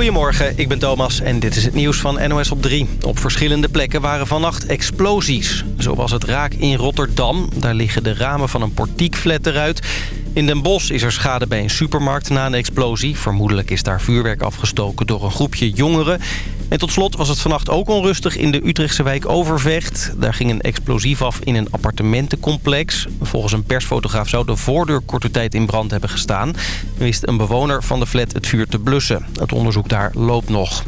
Goedemorgen, ik ben Thomas en dit is het nieuws van NOS op 3. Op verschillende plekken waren vannacht explosies. Zo was het raak in Rotterdam. Daar liggen de ramen van een portiekflat eruit. In Den Bosch is er schade bij een supermarkt na een explosie. Vermoedelijk is daar vuurwerk afgestoken door een groepje jongeren. En tot slot was het vannacht ook onrustig in de Utrechtse wijk Overvecht. Daar ging een explosief af in een appartementencomplex. Volgens een persfotograaf zou de voordeur korte tijd in brand hebben gestaan. Wist een bewoner van de flat het vuur te blussen. Het onderzoek daar loopt nog.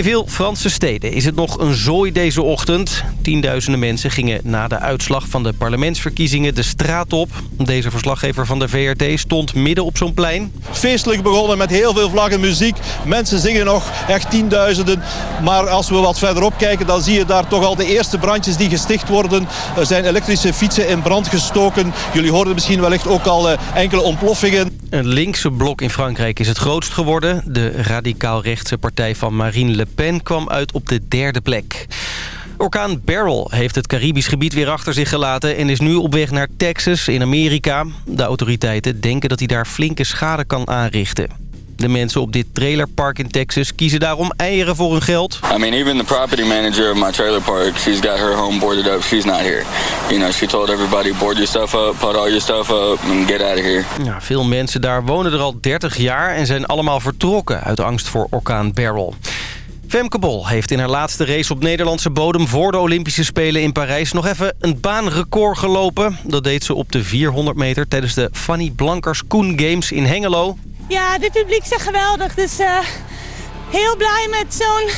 In veel Franse steden is het nog een zooi deze ochtend. Tienduizenden mensen gingen na de uitslag van de parlementsverkiezingen de straat op. Deze verslaggever van de VRT stond midden op zo'n plein. Feestelijk begonnen met heel veel vlaggen muziek. Mensen zingen nog echt tienduizenden. Maar als we wat verderop kijken dan zie je daar toch al de eerste brandjes die gesticht worden. Er zijn elektrische fietsen in brand gestoken. Jullie hoorden misschien wellicht ook al eh, enkele ontploffingen. Een linkse blok in Frankrijk is het grootst geworden. De radicaal-rechtse partij van Marine Le Pen kwam uit op de derde plek. Orkaan Beryl heeft het Caribisch gebied weer achter zich gelaten... en is nu op weg naar Texas in Amerika. De autoriteiten denken dat hij daar flinke schade kan aanrichten. De mensen op dit trailerpark in Texas kiezen daarom eieren voor hun geld. I mean, even the property manager of my trailer park, she's got her home boarded up. She's not here. You know, she told everybody, board your stuff up, put all your stuff up and get out of here. Ja, veel mensen daar wonen er al 30 jaar en zijn allemaal vertrokken uit angst voor orkaan Beryl. Femke Bol heeft in haar laatste race op Nederlandse bodem... voor de Olympische Spelen in Parijs nog even een baanrecord gelopen. Dat deed ze op de 400 meter tijdens de Fanny Blankers Koen Games in Hengelo. Ja, dit publiek is echt geweldig. Dus uh, heel blij met zo'n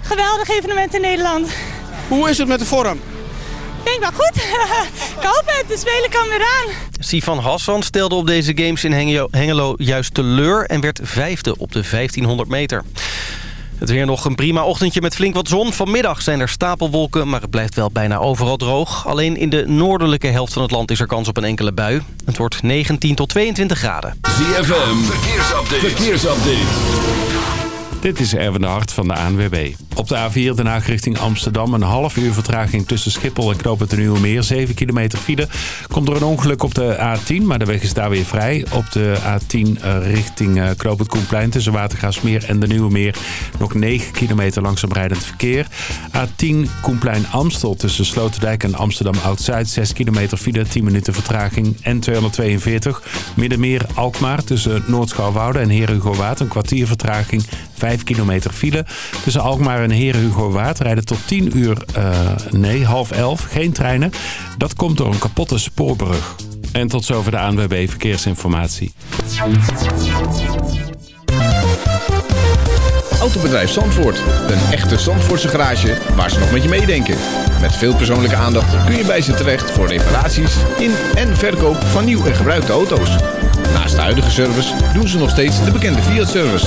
geweldig evenement in Nederland. Hoe is het met de vorm? Ik denk wel goed. ik hoop het. De Spelen kan weer aan. Sivan Hassan stelde op deze games in Hengelo juist teleur... en werd vijfde op de 1500 meter. Het weer nog een prima ochtendje met flink wat zon. Vanmiddag zijn er stapelwolken, maar het blijft wel bijna overal droog. Alleen in de noordelijke helft van het land is er kans op een enkele bui. Het wordt 19 tot 22 graden. ZFM, verkeersupdate. verkeersupdate. Dit is Erwin de Hart van de ANWB. Op de A4 Den Haag richting Amsterdam. Een half uur vertraging tussen Schiphol en Knoop het Nieuwe Meer. 7 kilometer file. Komt er een ongeluk op de A10, maar de weg is daar weer vrij. Op de A10 eh, richting uh, Knoop Koenplein tussen Watergaasmeer en de Nieuwe Meer. Nog 9 kilometer langzaam rijdend verkeer. A10 Koenplein Amstel tussen Sloterdijk en Amsterdam Oud-Zuid. 6 kilometer file, 10 minuten vertraging. En 242 Middenmeer Alkmaar tussen Noordschouwwoude en Herugowaard. Een kwartier vertraging. 5 kilometer file. Tussen Alkmaar en Heren Hugo Waard rijden tot 10 uur, uh, nee, half 11. Geen treinen. Dat komt door een kapotte spoorbrug. En tot zover de ANWB Verkeersinformatie. Autobedrijf Zandvoort. Een echte Zandvoortse garage waar ze nog met je meedenken. Met veel persoonlijke aandacht kun je bij ze terecht voor reparaties in en verkoop van nieuw en gebruikte auto's. Naast de huidige service doen ze nog steeds de bekende Fiat-service.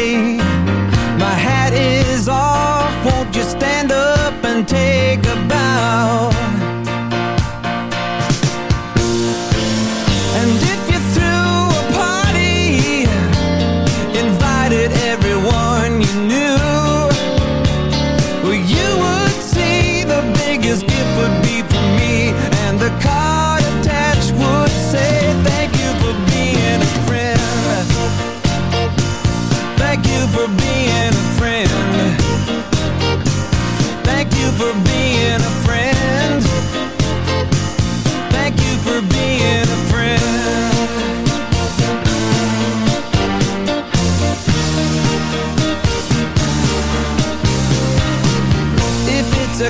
Take a bow?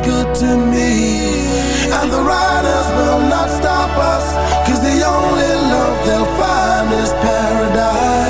good to me. And the riders will not stop us, cause the only love they'll find is paradise.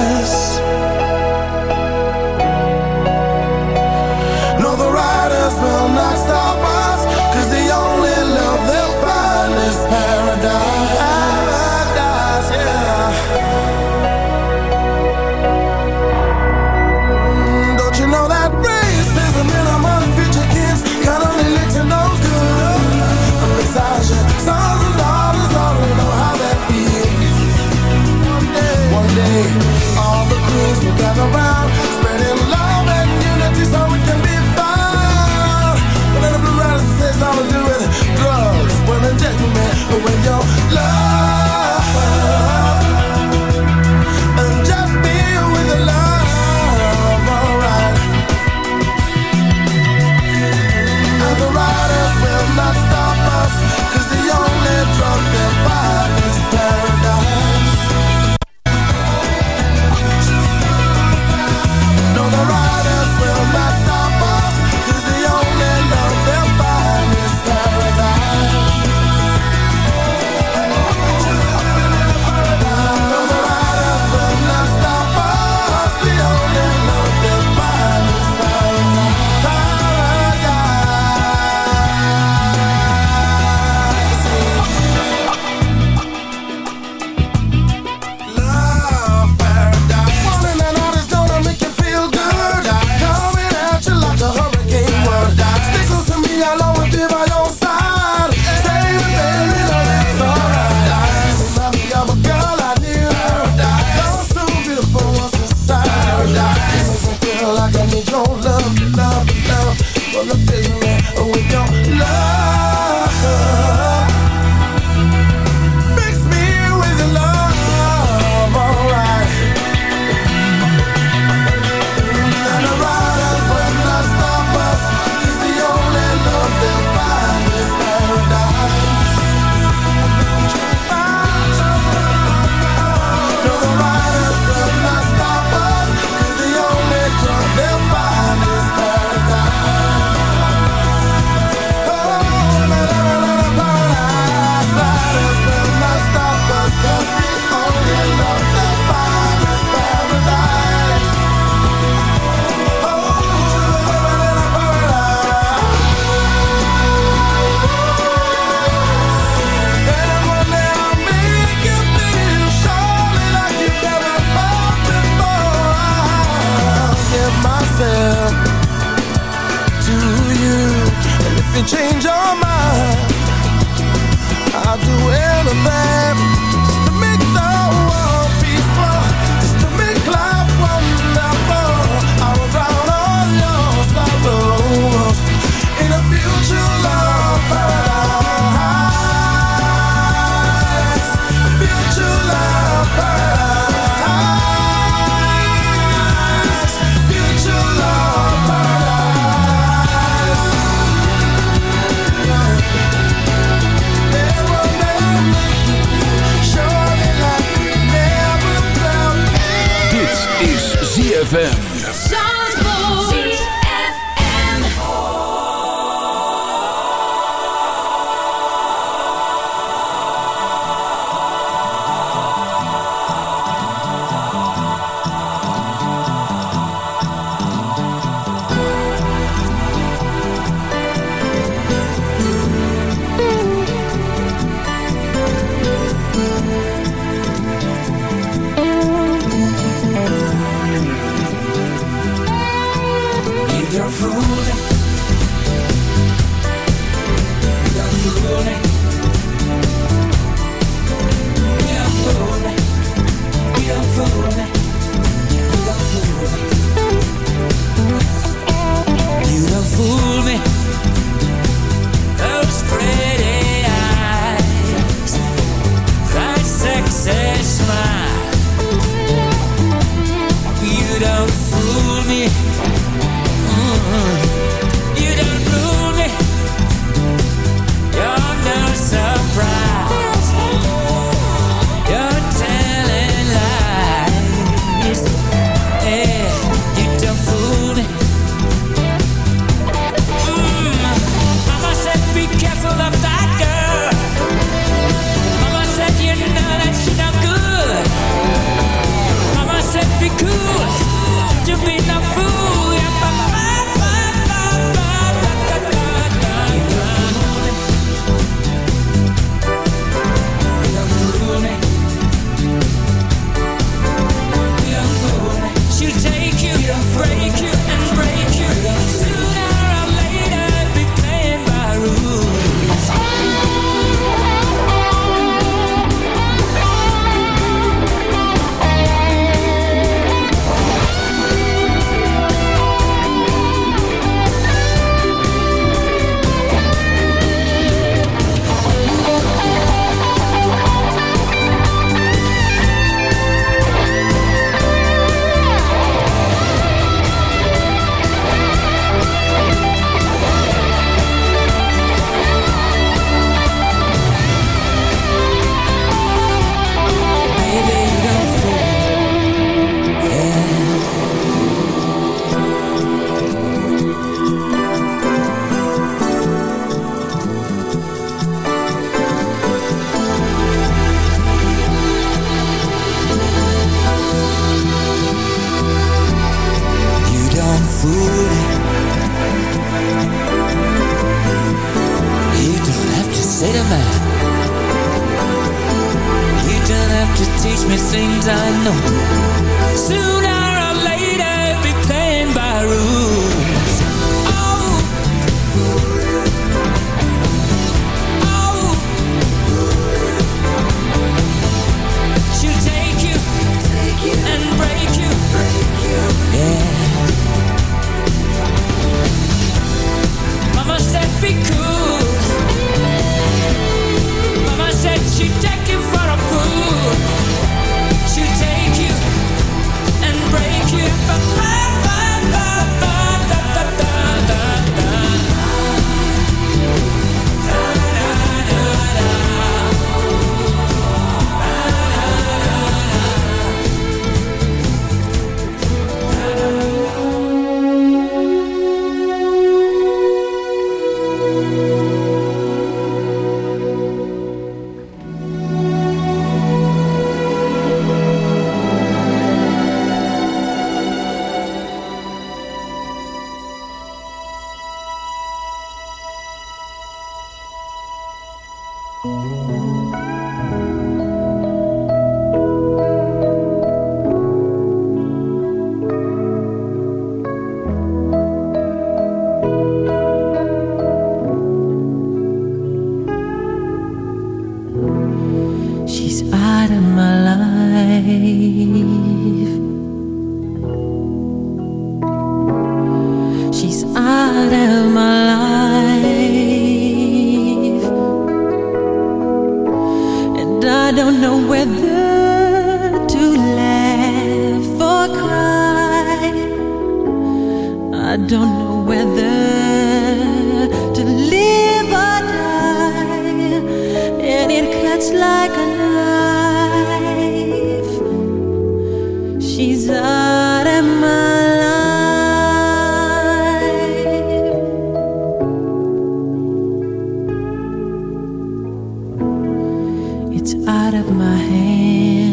it's out of my hands.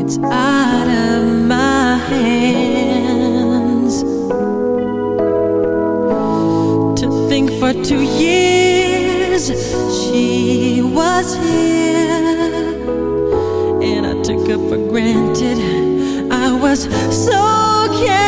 It's out of my hands. To think for two years she was here, and I took her for granted. I was so careless.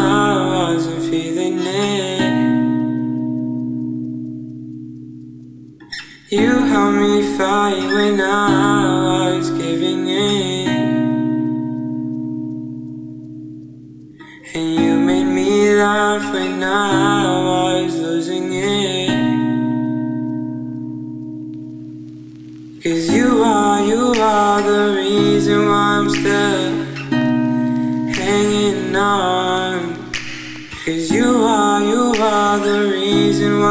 I wasn't feeling it. You helped me fight when I was giving in. And you made me laugh when I was losing it. Cause you are, you are the reason why I'm still hanging on.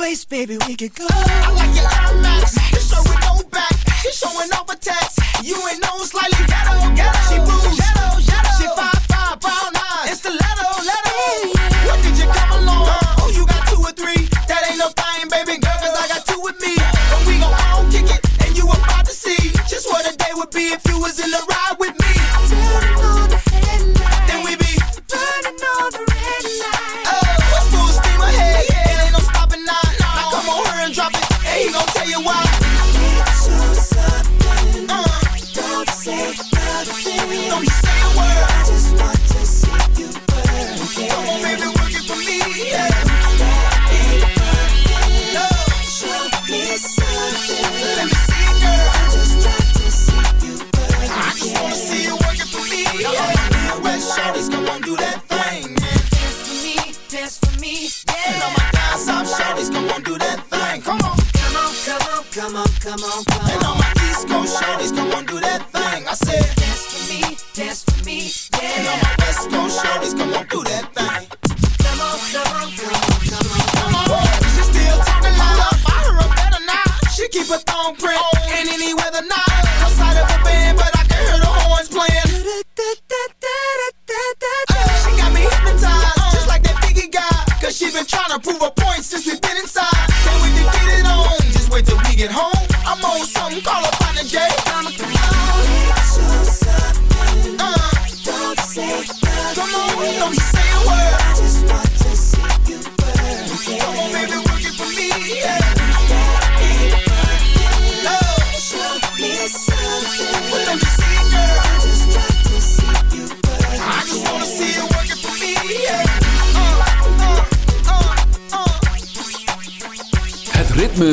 place, baby, we could go. I like your climax. It's so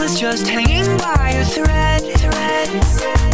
it's is just hanging by a thread. thread, thread.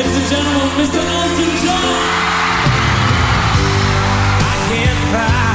Ladies and gentlemen, Mr. Elton John. I can't fight.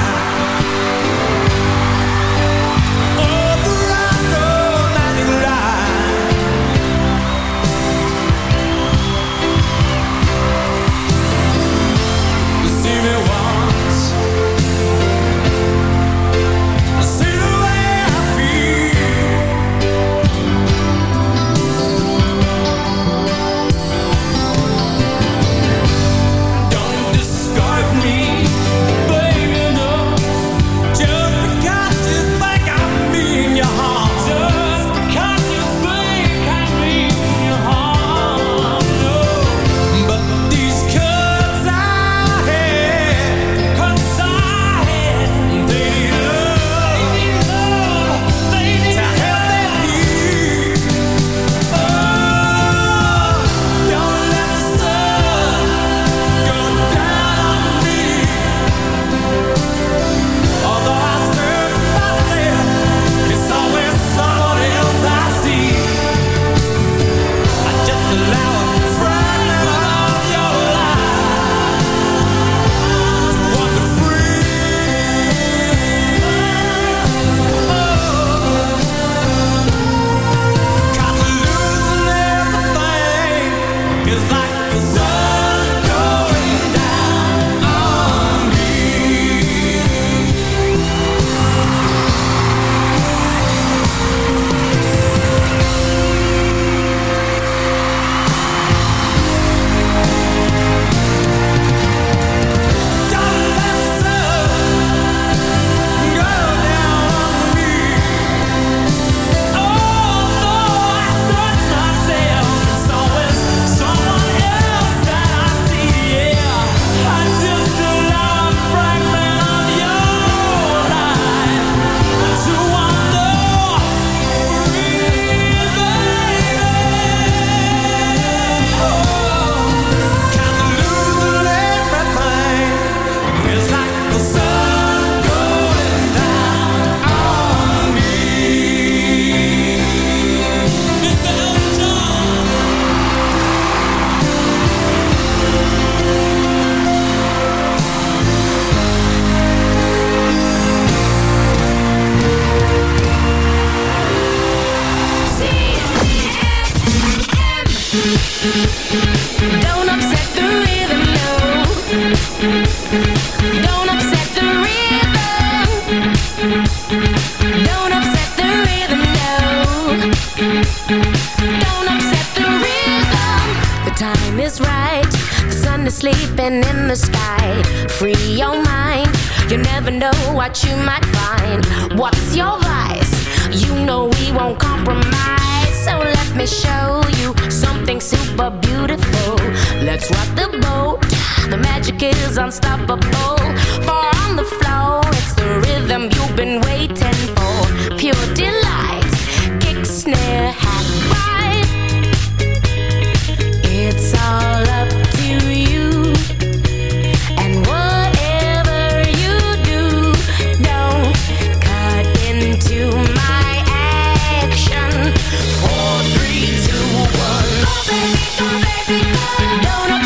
baby, don't make. Don't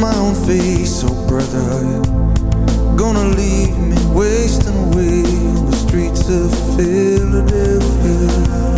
my own face, oh brother. Gonna leave me wasting away on the streets of Philadelphia.